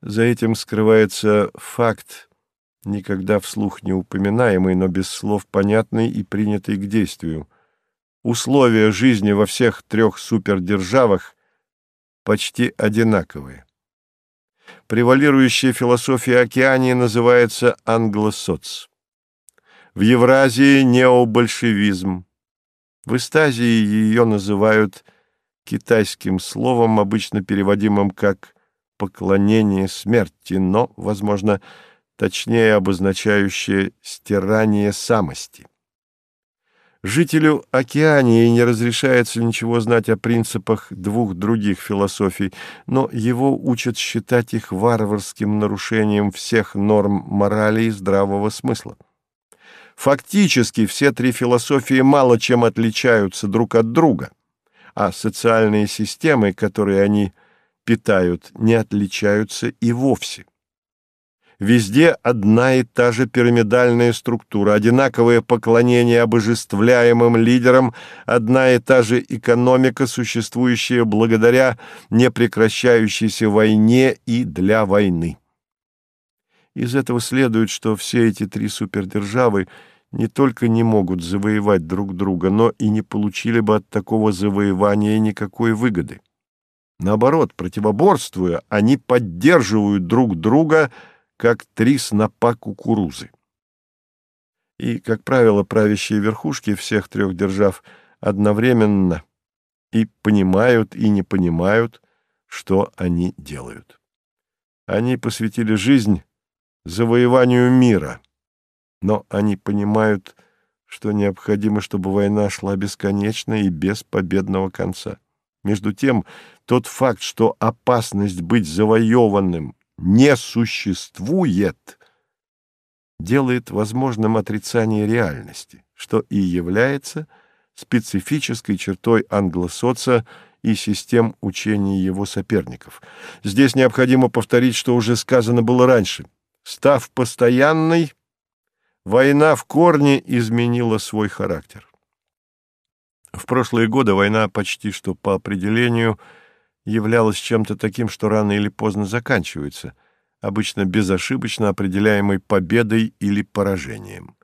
За этим скрывается факт, никогда вслух не упоминаемый, но без слов понятный и принятый к действию. Условия жизни во всех трех супердержавах почти одинаковые. Превалирующая философия Океании называется англосоц. В Евразии – необольшевизм. В Эстазии ее называют китайским словом, обычно переводимым как «поклонение смерти», но, возможно, точнее обозначающее «стирание самости». Жителю Океании не разрешается ничего знать о принципах двух других философий, но его учат считать их варварским нарушением всех норм морали и здравого смысла. Фактически все три философии мало чем отличаются друг от друга, а социальные системы, которые они питают, не отличаются и вовсе. Везде одна и та же пирамидальная структура, одинаковое поклонение обожествляемым лидерам, одна и та же экономика, существующая благодаря непрекращающейся войне и для войны. Из этого следует, что все эти три супердержавы не только не могут завоевать друг друга, но и не получили бы от такого завоевания никакой выгоды. Наоборот, противоборствуя, они поддерживают друг друга – как три снопа кукурузы. И, как правило, правящие верхушки всех трех держав одновременно и понимают, и не понимают, что они делают. Они посвятили жизнь завоеванию мира, но они понимают, что необходимо, чтобы война шла бесконечно и без победного конца. Между тем, тот факт, что опасность быть завоеванным не существует, делает возможным отрицание реальности, что и является специфической чертой англосоца и систем учения его соперников. Здесь необходимо повторить, что уже сказано было раньше. Став постоянной, война в корне изменила свой характер. В прошлые годы война почти что по определению – являлось чем-то таким, что рано или поздно заканчивается, обычно безошибочно определяемой победой или поражением.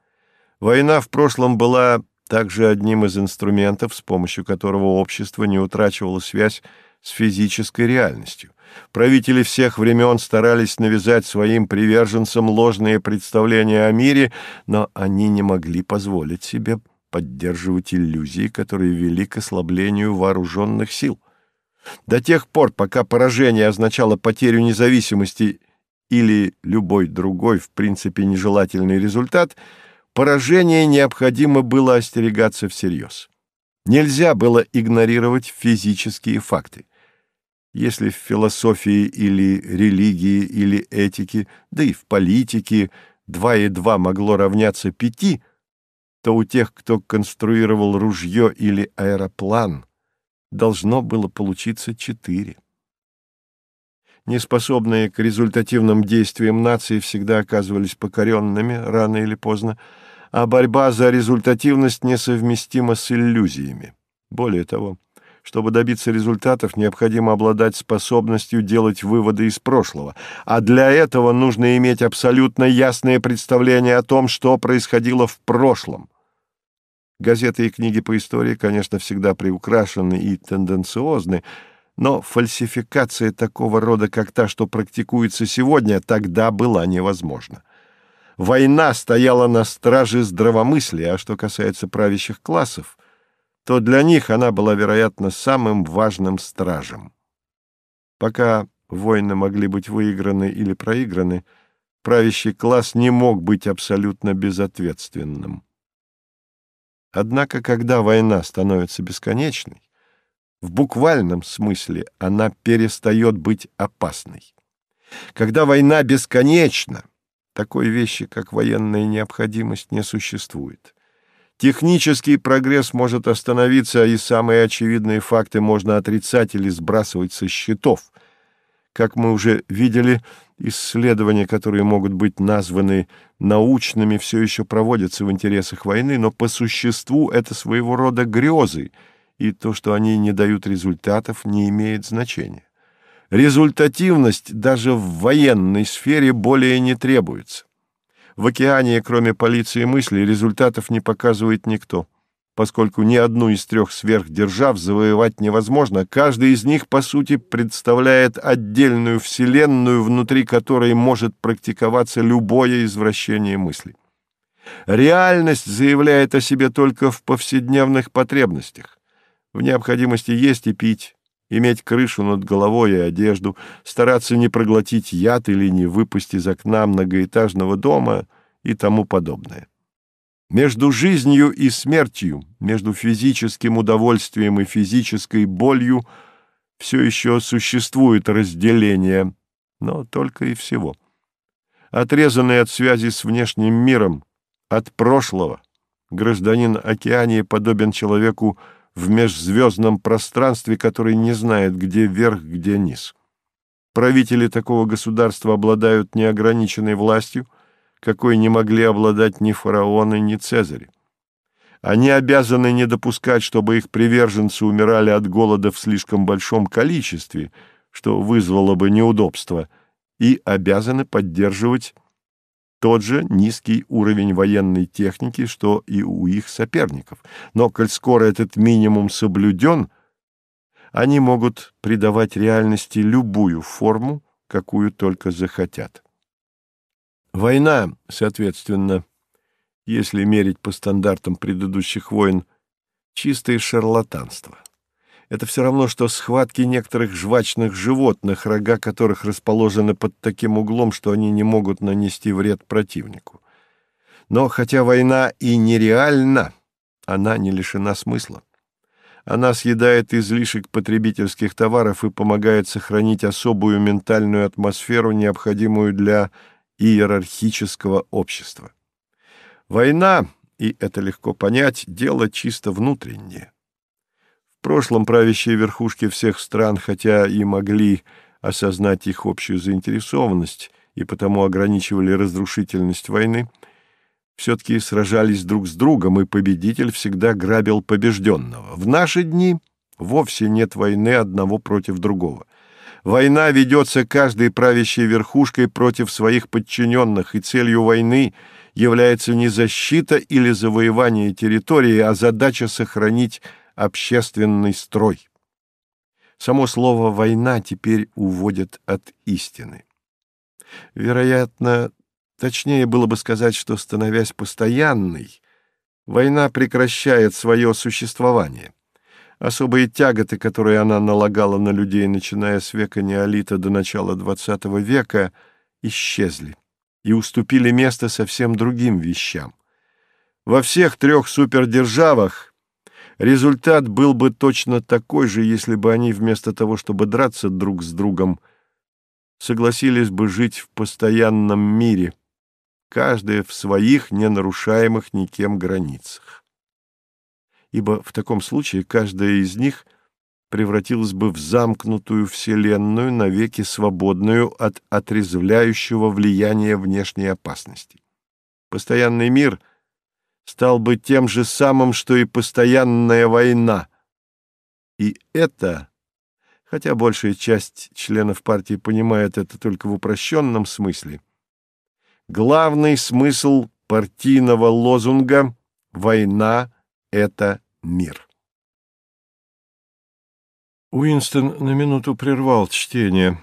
Война в прошлом была также одним из инструментов, с помощью которого общество не утрачивало связь с физической реальностью. Правители всех времен старались навязать своим приверженцам ложные представления о мире, но они не могли позволить себе поддерживать иллюзии, которые вели к ослаблению вооруженных сил. До тех пор, пока поражение означало потерю независимости или любой другой, в принципе, нежелательный результат, поражение необходимо было остерегаться всерьез. Нельзя было игнорировать физические факты. Если в философии или религии или этике, да и в политике два и два могло равняться пяти, то у тех, кто конструировал ружье или аэроплан – должно было получиться четыре. Неспособные к результативным действиям нации всегда оказывались покоренными рано или поздно, а борьба за результативность несовместима с иллюзиями. Более того, чтобы добиться результатов, необходимо обладать способностью делать выводы из прошлого, а для этого нужно иметь абсолютно ясное представление о том, что происходило в прошлом. Газеты и книги по истории, конечно, всегда приукрашены и тенденциозны, но фальсификация такого рода, как та, что практикуется сегодня, тогда была невозможна. Война стояла на страже здравомыслия, а что касается правящих классов, то для них она была, вероятно, самым важным стражем. Пока войны могли быть выиграны или проиграны, правящий класс не мог быть абсолютно безответственным. Однако, когда война становится бесконечной, в буквальном смысле она перестает быть опасной. Когда война бесконечна, такой вещи, как военная необходимость, не существует. Технический прогресс может остановиться, и самые очевидные факты можно отрицать или сбрасывать со счетов. Как мы уже видели, Исследования, которые могут быть названы научными, все еще проводятся в интересах войны, но по существу это своего рода грезы, и то, что они не дают результатов, не имеет значения. Результативность даже в военной сфере более не требуется. В океане, кроме полиции мысли, результатов не показывает никто. Поскольку ни одну из трех сверхдержав завоевать невозможно, каждый из них, по сути, представляет отдельную вселенную, внутри которой может практиковаться любое извращение мысли. Реальность заявляет о себе только в повседневных потребностях, в необходимости есть и пить, иметь крышу над головой и одежду, стараться не проглотить яд или не выпасть из окна многоэтажного дома и тому подобное. Между жизнью и смертью, между физическим удовольствием и физической болью все еще существует разделение, но только и всего. Отрезанный от связи с внешним миром, от прошлого, гражданин Океании подобен человеку в межзвездном пространстве, который не знает, где верх, где низ. Правители такого государства обладают неограниченной властью, какой не могли обладать ни фараоны, ни цезари. Они обязаны не допускать, чтобы их приверженцы умирали от голода в слишком большом количестве, что вызвало бы неудобства, и обязаны поддерживать тот же низкий уровень военной техники, что и у их соперников. Но, коль скоро этот минимум соблюден, они могут придавать реальности любую форму, какую только захотят. Война, соответственно, если мерить по стандартам предыдущих войн, чистое шарлатанство. Это все равно, что схватки некоторых жвачных животных, рога которых расположены под таким углом, что они не могут нанести вред противнику. Но хотя война и нереальна, она не лишена смысла. Она съедает излишек потребительских товаров и помогает сохранить особую ментальную атмосферу, необходимую для иерархического общества. Война, и это легко понять, дело чисто внутреннее. В прошлом правящие верхушки всех стран, хотя и могли осознать их общую заинтересованность и потому ограничивали разрушительность войны, все-таки сражались друг с другом, и победитель всегда грабил побежденного. В наши дни вовсе нет войны одного против другого. Война ведется каждой правящей верхушкой против своих подчиненных, и целью войны является не защита или завоевание территории, а задача сохранить общественный строй. Само слово «война» теперь уводит от истины. Вероятно, точнее было бы сказать, что, становясь постоянной, война прекращает свое существование. Особые тяготы, которые она налагала на людей, начиная с века неолита до начала XX века, исчезли и уступили место совсем другим вещам. Во всех трех супердержавах результат был бы точно такой же, если бы они вместо того, чтобы драться друг с другом, согласились бы жить в постоянном мире, каждая в своих ненарушаемых никем границах ибо в таком случае каждая из них превратилась бы в замкнутую вселенную, навеки свободную от отрезвляющего влияния внешней опасности. Постоянный мир стал бы тем же самым, что и постоянная война. И это, хотя большая часть членов партии понимает это только в упрощенном смысле, главный смысл партийного лозунга «Война — это мир. Уинстон на минуту прервал чтение.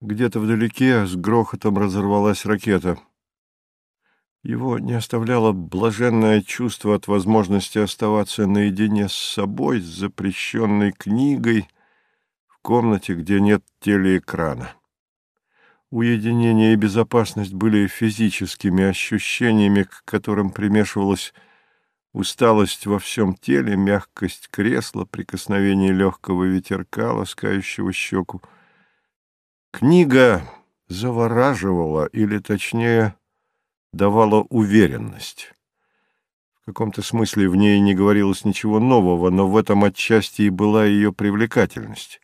Где-то вдалеке с грохотом разорвалась ракета. Его не оставляло блаженное чувство от возможности оставаться наедине с собой, с запрещенной книгой, в комнате, где нет телеэкрана. Уединение и безопасность были физическими ощущениями, к которым примешивалась Усталость во всем теле, мягкость кресла, прикосновение легкого ветерка, ласкающего щеку. Книга завораживала, или, точнее, давала уверенность. В каком-то смысле в ней не говорилось ничего нового, но в этом отчасти и была ее привлекательность.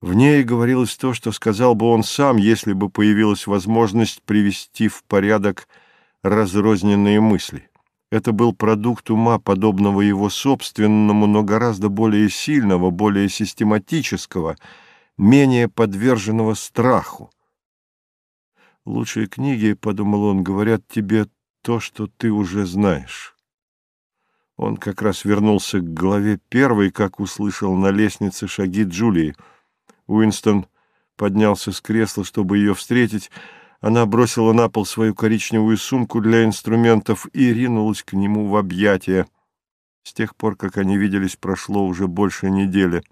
В ней говорилось то, что сказал бы он сам, если бы появилась возможность привести в порядок разрозненные мысли. Это был продукт ума, подобного его собственному, но гораздо более сильного, более систематического, менее подверженного страху. Лучшие книги, — подумал он, — говорят тебе то, что ты уже знаешь. Он как раз вернулся к главе первой, как услышал на лестнице шаги Джулии. Уинстон поднялся с кресла, чтобы ее встретить. Она бросила на пол свою коричневую сумку для инструментов и ринулась к нему в объятия. С тех пор, как они виделись, прошло уже больше недели.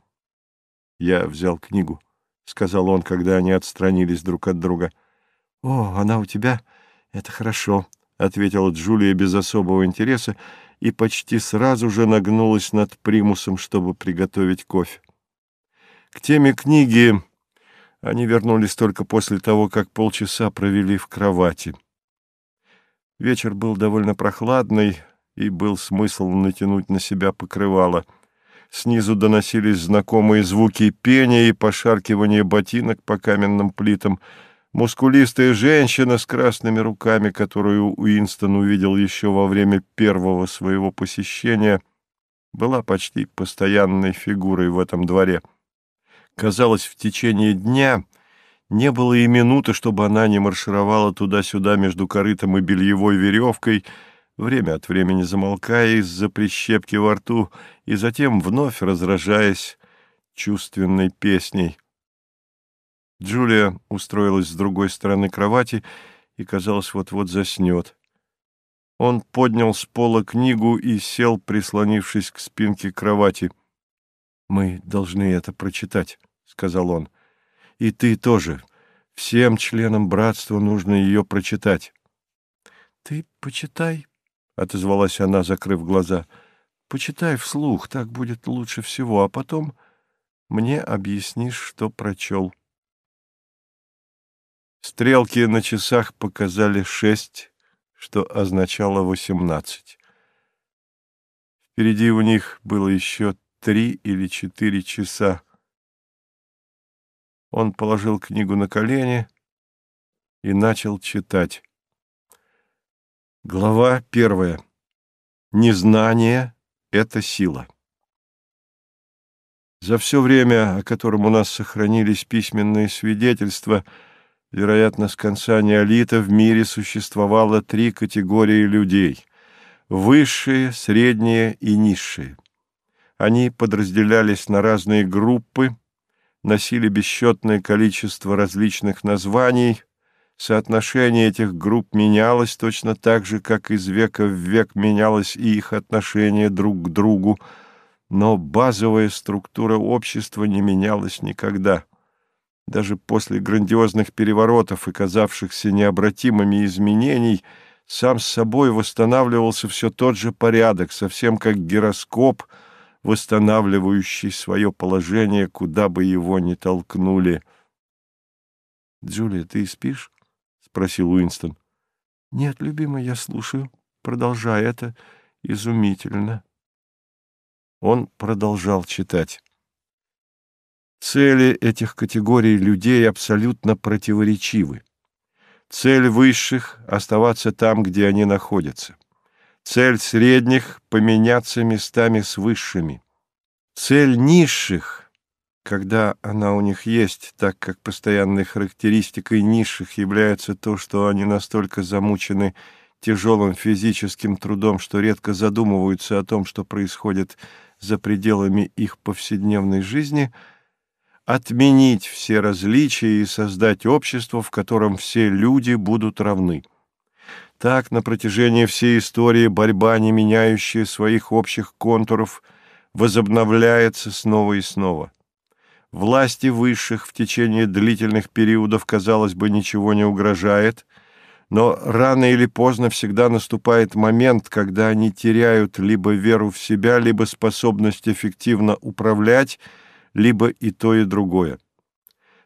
«Я взял книгу», — сказал он, когда они отстранились друг от друга. «О, она у тебя? Это хорошо», — ответила Джулия без особого интереса, — и почти сразу же нагнулась над примусом, чтобы приготовить кофе. К теме книги они вернулись только после того, как полчаса провели в кровати. Вечер был довольно прохладный, и был смысл натянуть на себя покрывало. Снизу доносились знакомые звуки пения и пошаркивания ботинок по каменным плитам — Мускулистая женщина с красными руками, которую Уинстон увидел еще во время первого своего посещения, была почти постоянной фигурой в этом дворе. Казалось, в течение дня не было и минуты, чтобы она не маршировала туда-сюда между корытом и бельевой веревкой, время от времени замолкая из-за прищепки во рту и затем вновь разражаясь чувственной песней. Джулия устроилась с другой стороны кровати и, казалось, вот-вот заснет. Он поднял с пола книгу и сел, прислонившись к спинке кровати. «Мы должны это прочитать», — сказал он. «И ты тоже. Всем членам братства нужно ее прочитать». «Ты почитай», — отозвалась она, закрыв глаза. «Почитай вслух, так будет лучше всего, а потом мне объяснишь, что прочел». Стрелки на часах показали шесть, что означало восемнадцать. Впереди у них было еще три или четыре часа. Он положил книгу на колени и начал читать. Глава первая. Незнание — это сила. За все время, о котором у нас сохранились письменные свидетельства — Вероятно, с конца неолита в мире существовало три категории людей – высшие, средние и низшие. Они подразделялись на разные группы, носили бесчетное количество различных названий, соотношение этих групп менялось точно так же, как из века в век менялось и их отношение друг к другу, но базовая структура общества не менялась никогда – даже после грандиозных переворотов и казавшихся необратимыми изменений сам с собой восстанавливался все тот же порядок, совсем как гироскоп, восстанавливающий свое положение, куда бы его ни толкнули. «Джулия, ты спишь?» — спросил Уинстон. «Нет, любимый, я слушаю. Продолжай, это изумительно». Он продолжал читать. Цели этих категорий людей абсолютно противоречивы. Цель высших — оставаться там, где они находятся. Цель средних — поменяться местами с высшими. Цель низших, когда она у них есть, так как постоянной характеристикой низших является то, что они настолько замучены тяжелым физическим трудом, что редко задумываются о том, что происходит за пределами их повседневной жизни — отменить все различия и создать общество, в котором все люди будут равны. Так на протяжении всей истории борьба, не меняющая своих общих контуров, возобновляется снова и снова. Власти высших в течение длительных периодов, казалось бы, ничего не угрожает, но рано или поздно всегда наступает момент, когда они теряют либо веру в себя, либо способность эффективно управлять, либо и то, и другое.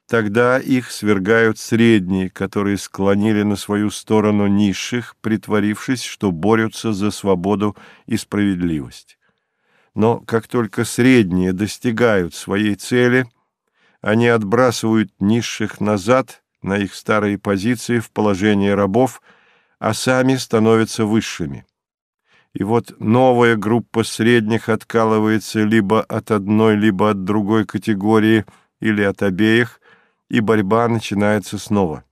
Тогда их свергают средние, которые склонили на свою сторону низших, притворившись, что борются за свободу и справедливость. Но как только средние достигают своей цели, они отбрасывают низших назад на их старые позиции в положении рабов, а сами становятся высшими. И вот новая группа средних откалывается либо от одной, либо от другой категории, или от обеих, и борьба начинается снова.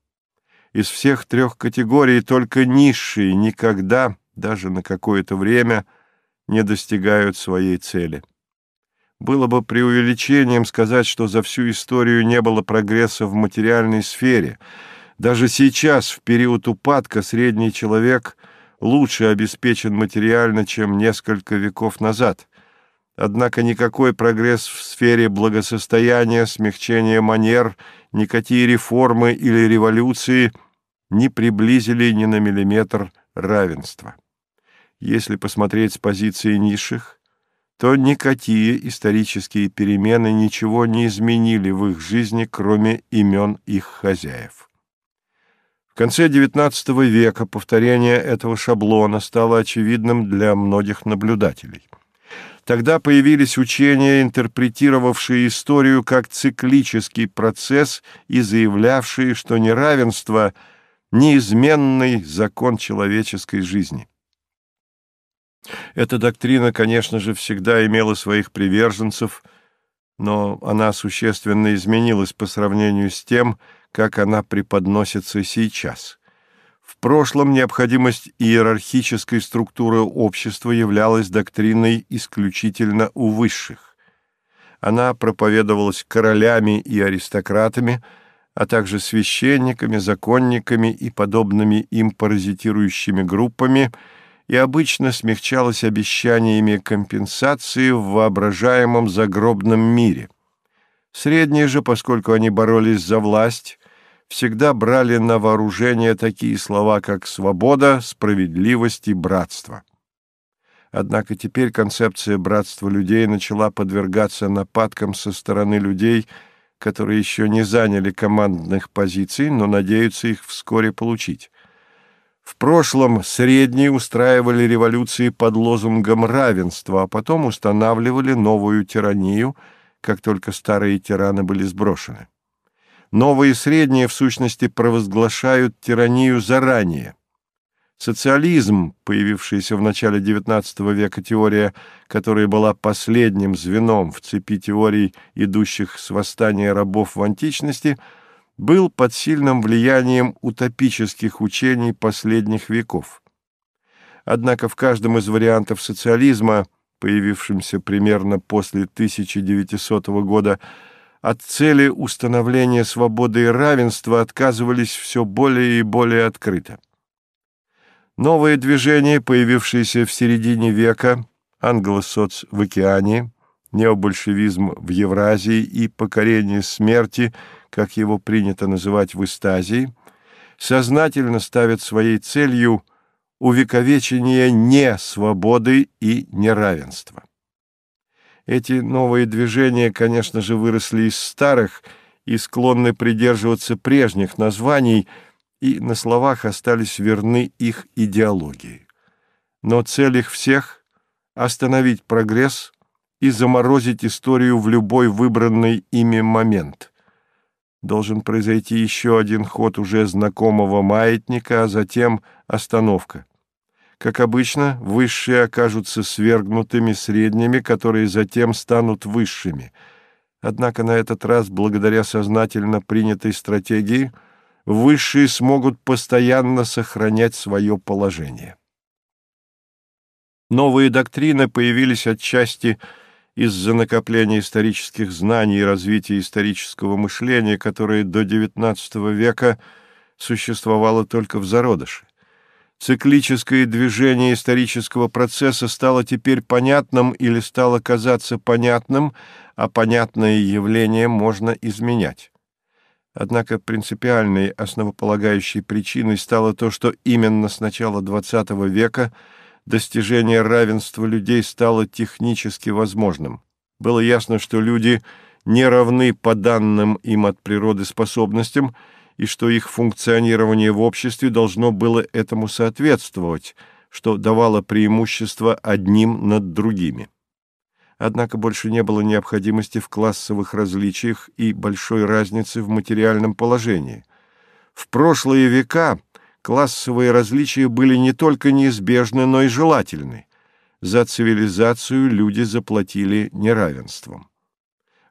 Из всех трех категорий только низшие никогда, даже на какое-то время, не достигают своей цели. Было бы преувеличением сказать, что за всю историю не было прогресса в материальной сфере. Даже сейчас, в период упадка, средний человек лучше обеспечен материально, чем несколько веков назад. Однако никакой прогресс в сфере благосостояния, смягчения манер, никакие реформы или революции не приблизили ни на миллиметр равенства. Если посмотреть с позиции низших, то никакие исторические перемены ничего не изменили в их жизни, кроме имен их хозяев. В конце XIX века повторение этого шаблона стало очевидным для многих наблюдателей. Тогда появились учения, интерпретировавшие историю как циклический процесс и заявлявшие, что неравенство – неизменный закон человеческой жизни. Эта доктрина, конечно же, всегда имела своих приверженцев, но она существенно изменилась по сравнению с тем, как она преподносится сейчас. В прошлом необходимость иерархической структуры общества являлась доктриной исключительно у высших. Она проповедовалась королями и аристократами, а также священниками, законниками и подобными им паразитирующими группами – и обычно смягчалось обещаниями компенсации в воображаемом загробном мире. Средние же, поскольку они боролись за власть, всегда брали на вооружение такие слова, как «свобода», «справедливость» и «братство». Однако теперь концепция братства людей начала подвергаться нападкам со стороны людей, которые еще не заняли командных позиций, но надеются их вскоре получить. В прошлом средние устраивали революции под лозунгом равенства, а потом устанавливали новую тиранию, как только старые тираны были сброшены. Новые средние, в сущности, провозглашают тиранию заранее. Социализм, появившаяся в начале XIX века теория, которая была последним звеном в цепи теорий, идущих с восстания рабов в античности – был под сильным влиянием утопических учений последних веков. Однако в каждом из вариантов социализма, появившемся примерно после 1900 года, от цели установления свободы и равенства отказывались все более и более открыто. Новые движения, появившиеся в середине века, англосоц в океане, необольшевизм в Евразии и покорение смерти – как его принято называть в эстазии, сознательно ставят своей целью увековечение несвободы и неравенства. Эти новые движения, конечно же, выросли из старых и склонны придерживаться прежних названий, и на словах остались верны их идеологии. Но цель их всех — остановить прогресс и заморозить историю в любой выбранный ими момент — должен произойти еще один ход уже знакомого маятника, а затем остановка. Как обычно, высшие окажутся свергнутыми средними, которые затем станут высшими. Однако на этот раз, благодаря сознательно принятой стратегии, высшие смогут постоянно сохранять свое положение. Новые доктрины появились отчасти из-за накопления исторических знаний и развития исторического мышления, которое до XIX века существовало только в зародыше. Циклическое движение исторического процесса стало теперь понятным или стало казаться понятным, а понятное явление можно изменять. Однако принципиальной основополагающей причиной стало то, что именно с начала XX века – достижение равенства людей стало технически возможным. Было ясно, что люди не равны по данным им от природы способностям, и что их функционирование в обществе должно было этому соответствовать, что давало преимущество одним над другими. Однако больше не было необходимости в классовых различиях и большой разницы в материальном положении. В прошлые века классовые различия были не только неизбежны, но и желательны. За цивилизацию люди заплатили неравенством.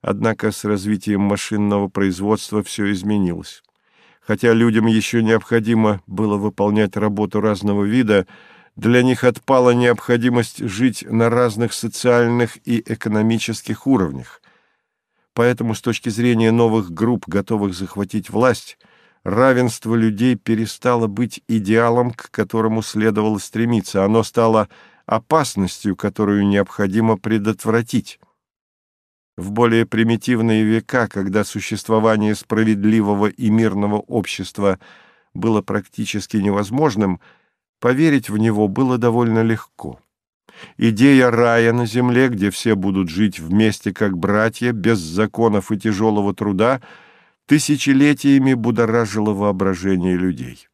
Однако с развитием машинного производства все изменилось. Хотя людям еще необходимо было выполнять работу разного вида, для них отпала необходимость жить на разных социальных и экономических уровнях. Поэтому с точки зрения новых групп, готовых захватить власть, равенство людей перестало быть идеалом, к которому следовало стремиться. Оно стало опасностью, которую необходимо предотвратить. В более примитивные века, когда существование справедливого и мирного общества было практически невозможным, поверить в него было довольно легко. Идея рая на земле, где все будут жить вместе как братья, без законов и тяжелого труда, тысячелетиями будоражила воображение людей.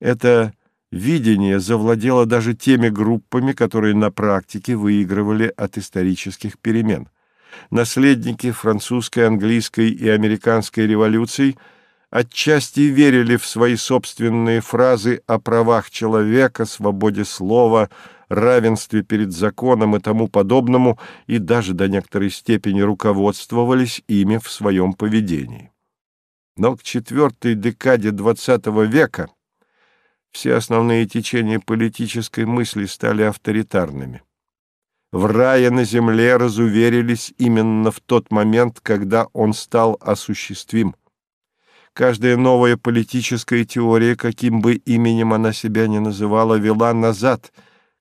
Это видение завладело даже теми группами, которые на практике выигрывали от исторических перемен. Наследники французской, английской и американской революций отчасти верили в свои собственные фразы о правах человека, свободе слова, равенстве перед законом и тому подобному, и даже до некоторой степени руководствовались ими в своем поведении. Но к четвертой декаде XX века все основные течения политической мысли стали авторитарными. В рае на земле разуверились именно в тот момент, когда он стал осуществим. Каждая новая политическая теория, каким бы именем она себя ни называла, вела назад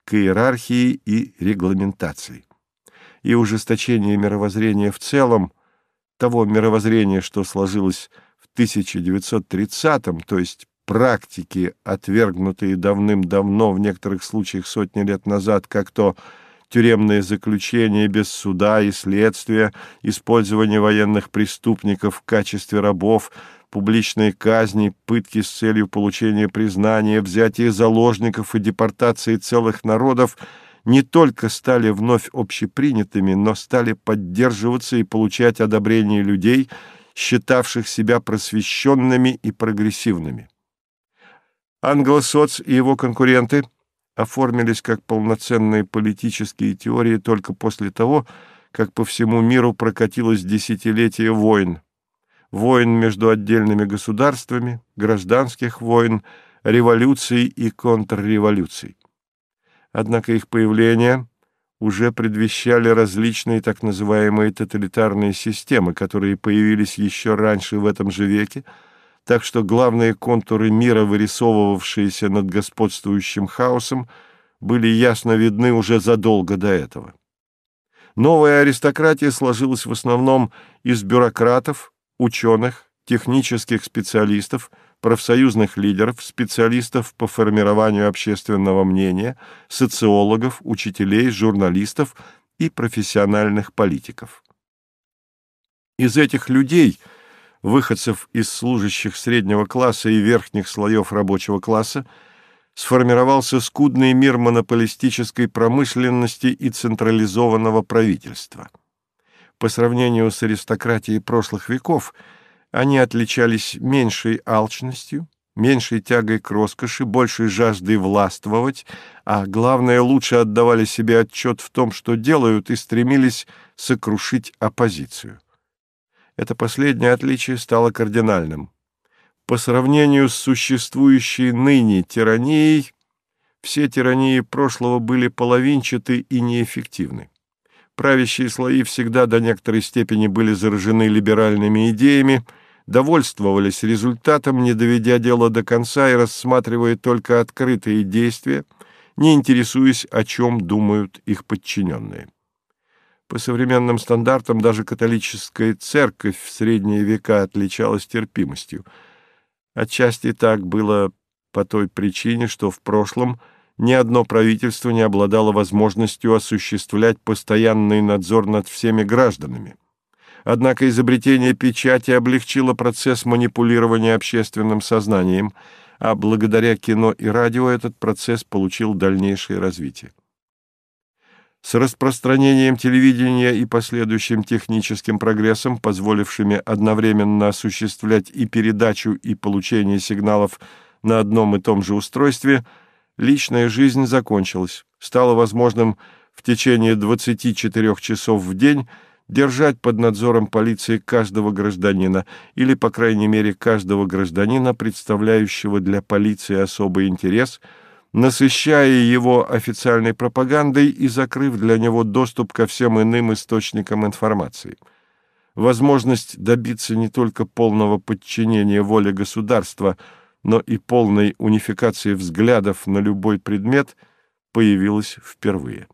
к иерархии и регламентации. И ужесточение мировоззрения в целом, того мировоззрения, что сложилось в 1930-м, то есть практики, отвергнутые давным-давно, в некоторых случаях сотни лет назад, как то тюремное заключение без суда и следствия, использование военных преступников в качестве рабов, публичные казни, пытки с целью получения признания, взятие заложников и депортации целых народов не только стали вновь общепринятыми, но стали поддерживаться и получать одобрение людей, считавших себя просвещенными и прогрессивными. Англосоц и его конкуренты оформились как полноценные политические теории только после того, как по всему миру прокатилось десятилетие войн. Войн между отдельными государствами, гражданских войн, революций и контрреволюций. Однако их появление уже предвещали различные так называемые тоталитарные системы, которые появились еще раньше в этом же веке, так что главные контуры мира, вырисовывавшиеся над господствующим хаосом, были ясно видны уже задолго до этого. Новая аристократия сложилась в основном из бюрократов, ученых, технических специалистов, профсоюзных лидеров, специалистов по формированию общественного мнения, социологов, учителей, журналистов и профессиональных политиков. Из этих людей – выходцев из служащих среднего класса и верхних слоев рабочего класса, сформировался скудный мир монополистической промышленности и централизованного правительства. По сравнению с аристократией прошлых веков, они отличались меньшей алчностью, меньшей тягой к роскоши, большей жаждой властвовать, а главное, лучше отдавали себе отчет в том, что делают, и стремились сокрушить оппозицию. Это последнее отличие стало кардинальным. По сравнению с существующей ныне тиранией, все тирании прошлого были половинчаты и неэффективны. Правящие слои всегда до некоторой степени были заражены либеральными идеями, довольствовались результатом, не доведя дело до конца и рассматривая только открытые действия, не интересуясь, о чем думают их подчиненные. По современным стандартам даже католическая церковь в средние века отличалась терпимостью. Отчасти так было по той причине, что в прошлом ни одно правительство не обладало возможностью осуществлять постоянный надзор над всеми гражданами. Однако изобретение печати облегчило процесс манипулирования общественным сознанием, а благодаря кино и радио этот процесс получил дальнейшее развитие. С распространением телевидения и последующим техническим прогрессом, позволившими одновременно осуществлять и передачу, и получение сигналов на одном и том же устройстве, личная жизнь закончилась. Стало возможным в течение 24 часов в день держать под надзором полиции каждого гражданина или, по крайней мере, каждого гражданина, представляющего для полиции особый интерес, насыщая его официальной пропагандой и закрыв для него доступ ко всем иным источникам информации. Возможность добиться не только полного подчинения воле государства, но и полной унификации взглядов на любой предмет появилась впервые.